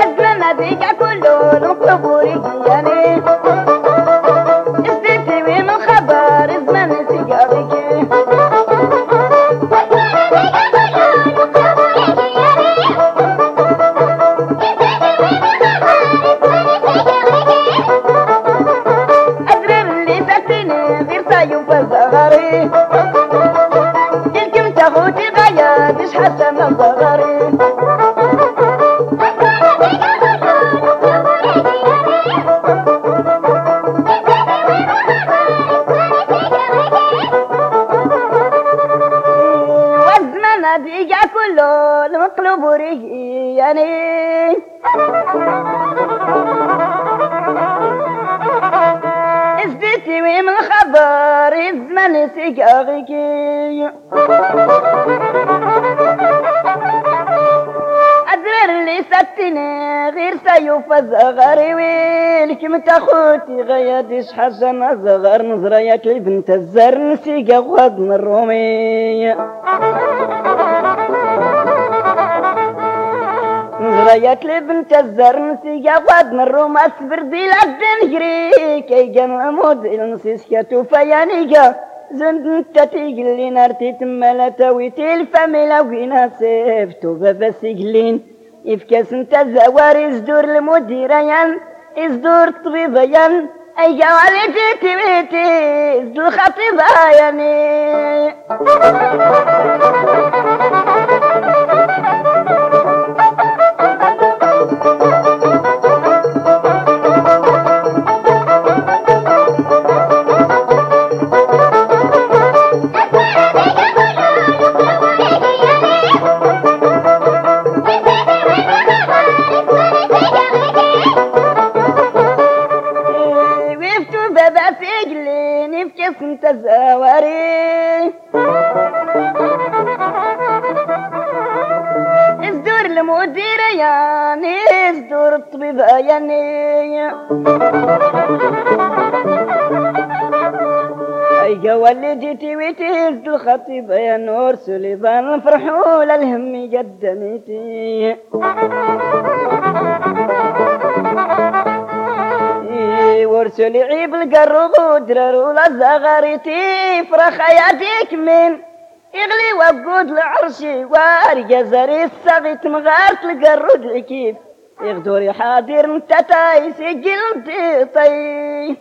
أزمنا بيك كله نطلب رجياني استيتي من خبر زمان سيجارك أدرر اللي ಚನ ಬದರಿ ನದಿಯ ಕುಲೋ ಮಕ್ಕಳು ಬುರಿಗಿಯನೇ من خبر الزمن سيجاغيكي أدرر اللي ستني غير سيوف الزغاري ويلك متاخوتي غياديش حاجة زغر نظريات البنت الزر نسيقا غضن الرومي نظريات لبنت الزر نسيقا غضن الروم أصبر دي لدن كي جمع مود النسيس كاتو فيانيقا زند انت تيقلي نارتي تمالا تاويتي الفاميلا وينا سيفتو بابا سيقلين. إفكاس انت الزواري ازدور المديريان ازدور الطبيبيان. أي جوالي تيتي بيتي ازدور الخطيبة يعني يعني اي جوال جيتي الخطيب يا نور سليفان فرحوا للهم قدميتي ورسل عيب القرب ودرر ولا زغرتي فرخ حياتك من يغلي وقود العرشي وارجع زري السغيت مغارت القرود الكيف. يغدوري حاضر انت تاي سجل طي.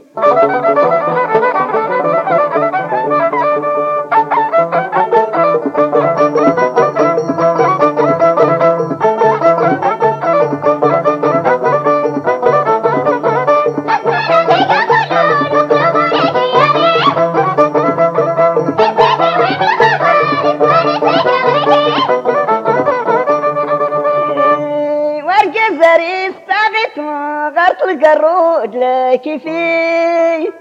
القرود لكيفي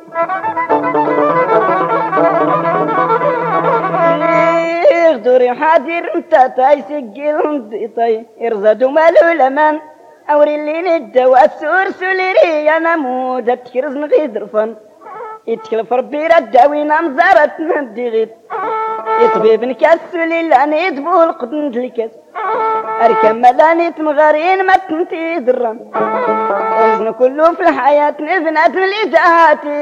يغدوري حاضر انت تاي سجل طي يرزدوا مالو لمن أوري اللي ندوا السور سوليري أنا مودة تكرز نغيد رفن. يتكلف ربي رداوي نمزارت ندي غيد. يطبيب نكسل لاني يدبو القدن الكاس أركب ملاني تمغارين ما تنتي درن وزن كله في الحياة نبنات الإجاهاتي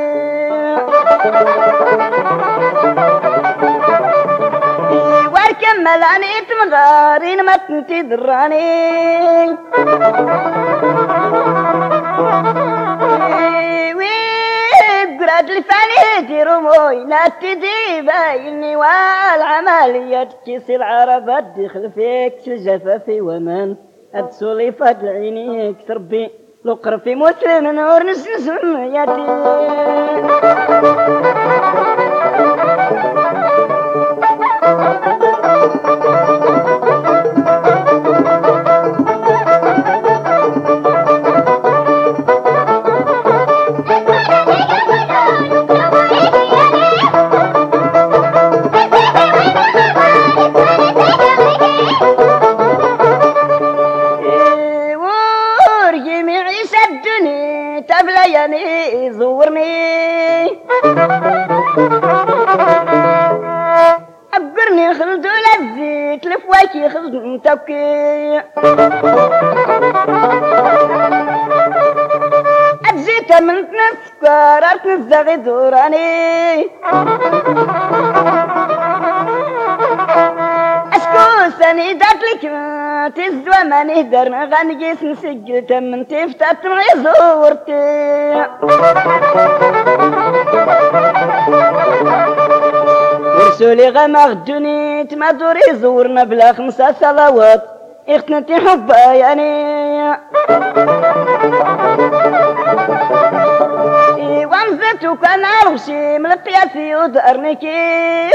وأركب ملاني تمغارين ما تنتي دراني تيرموي لا تدي بايني والعملية كيس العرب تدخل فيك الجفافي ومن أدسولي فات عينيك تربي لقر في مسلم نور نسلسل ياتي تنسكر أرتنزغي دوراني. أشكو سني دات لك تزوى ما نهدر غنجيس نسجل تمن تفتت معي زورتي. ورسولي غما غدوني تمادوري زورنا بلا خمسة صلوات إختنتي حبا يعني ومزت وكان عرشي من القياسي ودارنكي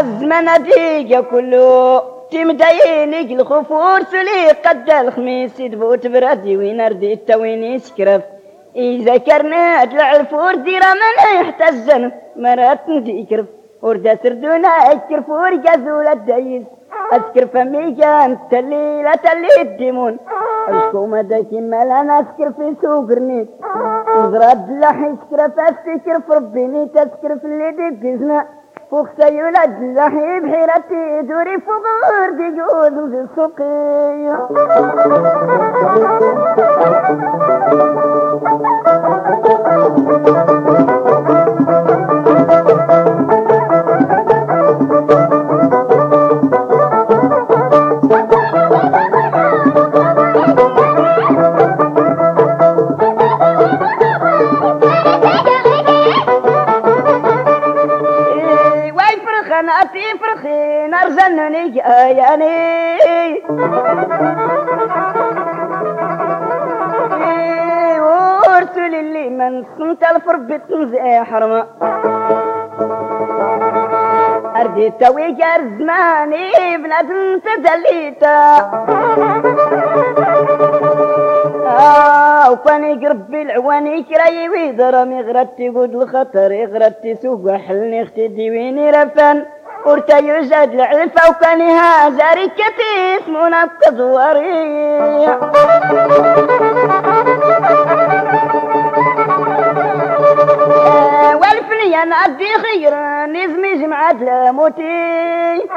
الزمن ديجا كله تمديني الخفور سلي قد الخميس يدبوت برادي وين رديت تويني سكرف إذا كرنا العفور ديرا من يحتزن مرات نديكرف وردا سردونا الكرفور جازول الدايس أذكر فمي كان تلي لا تلي الديمون أشكو مدى كمال أنا أذكر في سوق رنيت نزراد اللحي سكر فاستكر في ربيني تذكر في اللي دي بيزنا فوق سيولاد اللحي بحيرتي دوري فوق غردي جوز في السوقية إيه، من سنت الفربت زي حرمة؟ أردي توي جار زماني بنادم تدليتا آه وكان يقرب بالعواني كراي ويضرم غرتي قد الخطر غرتي سوق حلني أختي ديويني رفن. ورتا يوجد العلفة وكان هازاري كتيس منقض وريع لموتي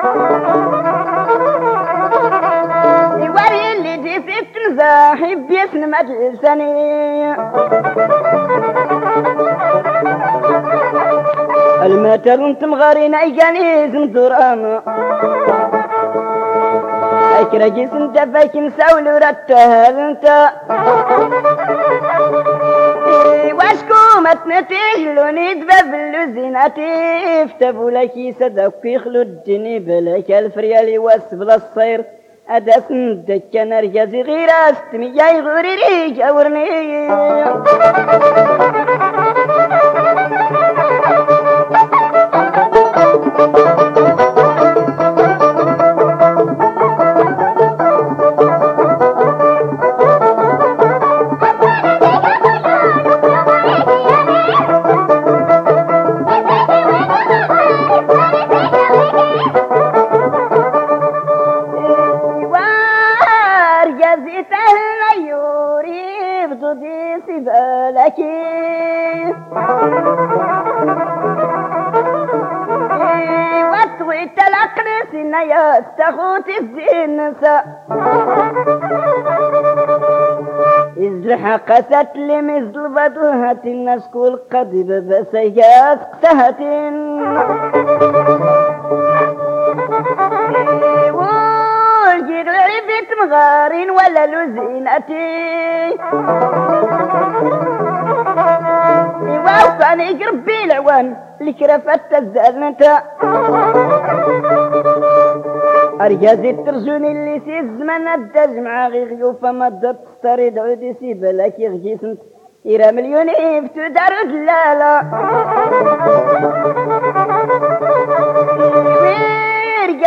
يوري اللي دي في التنزاح بيسن مدلسني المتر انت مغارين ايجاني زمزورانا اكرا جيس انت فاك مساول ورتهل انت واشكو ما تنتهلوني دباب اللوزيناتي فتبو لك صدق يخلو الدني بلاك الفريالي واسبل الصير أداس ندك نرجزي غير أستمي جاي غوري لي جاورني وارجزي تهلا يوري بدودي سبالكي وطوي تلقني سنة يا استخوتي الزين إزلح قست لي مثل بدوهة الناس كل قضيب بس يا سقتهتين مغارين ولا لزينتي وكان يقرب بي العوان لكرفت الزلنتا أرجازي الترجوني اللي سي الزمن الدج مع غي غيوفة ما دت تستريد عودي سي بلاك يغجي سنت. إيرا مليون إفتو دار دلالة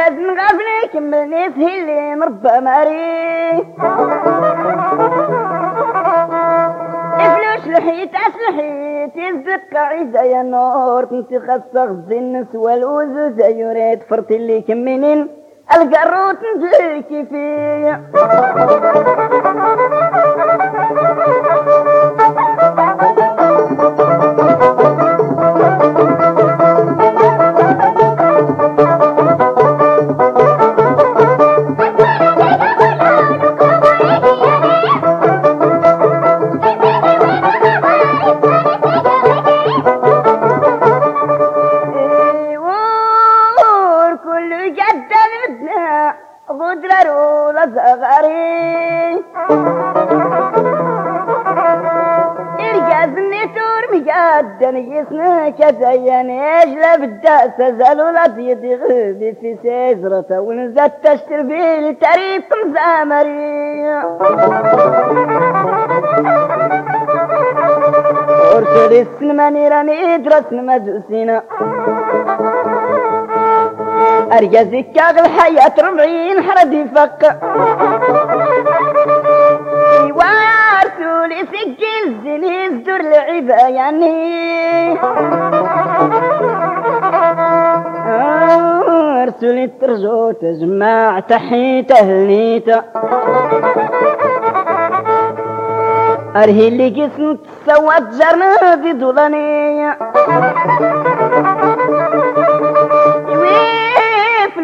رجاز من غفلي كملني سهلي مربى ماري فلوس لحيت اسلحيت يزق عيزة يا نور كنت خاصة غزي النسوة الوزوز يا ريت فرتي اللي كمينين القروت نجيكي فيه. كزين يجلب الداس زالو لا بيدي غبي في سيزرة ونزت تشتر بالتريف مزامري. ورسل السنما نيراني درسن مدوسينا أرجزك كاغ الحياة ربعين حرد يفق وارسولي سجل الزنيز دور العبا يعني ارسلي ترجو تجمع تحيت اهليتا ارهي اللي قسم تسوى تجرنا في دولانية.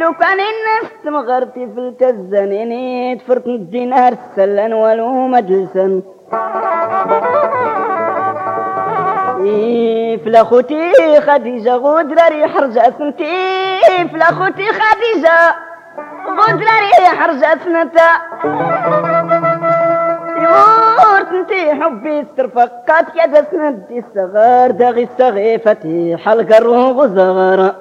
لو كان الناس مغرتي في الكزنين تفرت الدينار السلن ولو مجلسا. فلا خوتي خديجة غدرة ريح سنتي فلا خوتي خديجة غدرة ريح رجع سنتا يورت انتي حبي استرفقات يا دسندي الصغار داغي السغيفتي حلقة الروغ زغرة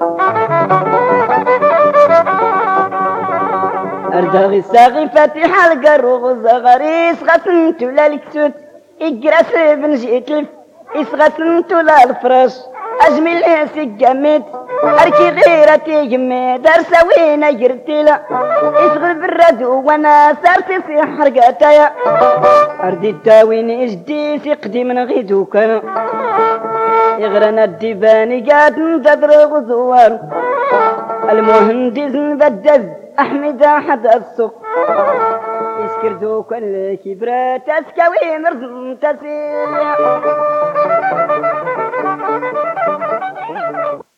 أرداغي الساغي حلقة الروغ زغريس غسنت ولا الكسوت إجرس بن جيت ولا الفرش؟ أجمل سجمت أركي غيرتي جمي درس وين جرتلا إشغل بالرد وأنا سارتي في حرقتايا أردي التاوين إجدي سقدي من غيدو كان يغرنا الديباني قاد ندر غزوار المهندس بدز أحمد أحد السوق. يسكردو كل كبرات تسكوي مرزم تسير Thank you.